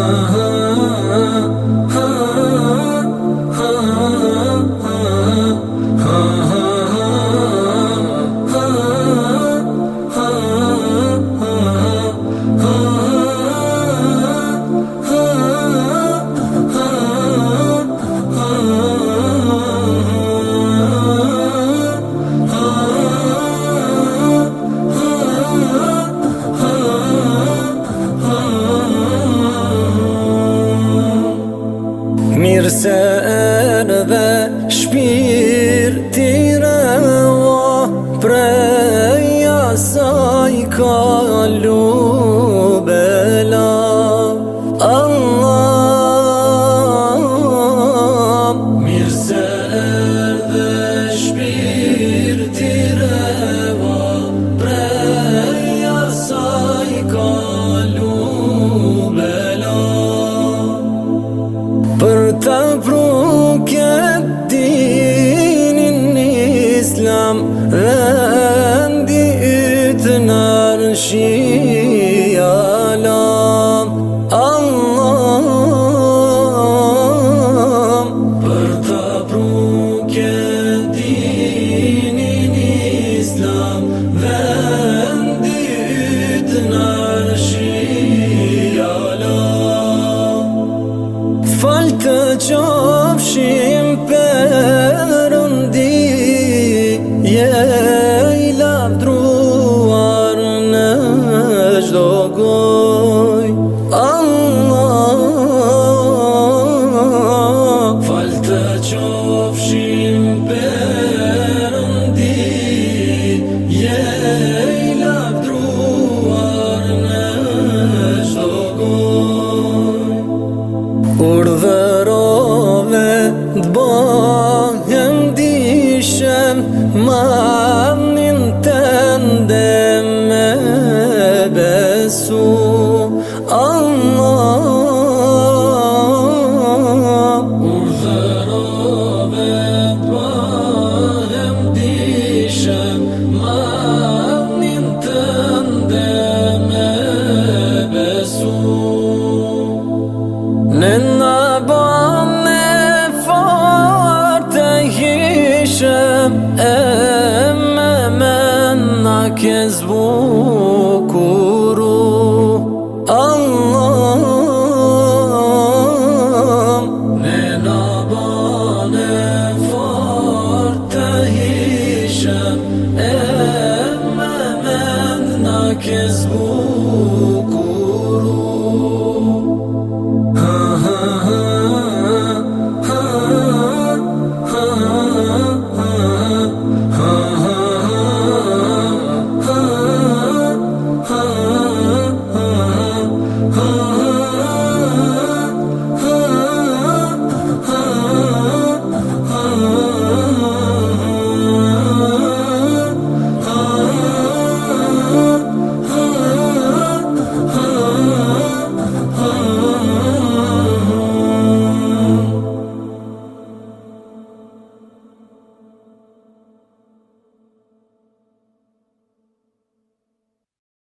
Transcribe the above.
uh-huh. Dhe shpir t'i reva Pre lube la Allah Mirëse e dhe shpir t'i reva Pre jasaj lube la Për të pru shi alam Allam Për të bruke dinin islam Vendit në shi alam Fal të qafshim për rëndi Yeah Përën ti, jë i laftruar në shokon Kur dërove të bojën dishën, e besur كسبوا كوروا الله لنبان فرته هشام إما من كسبوا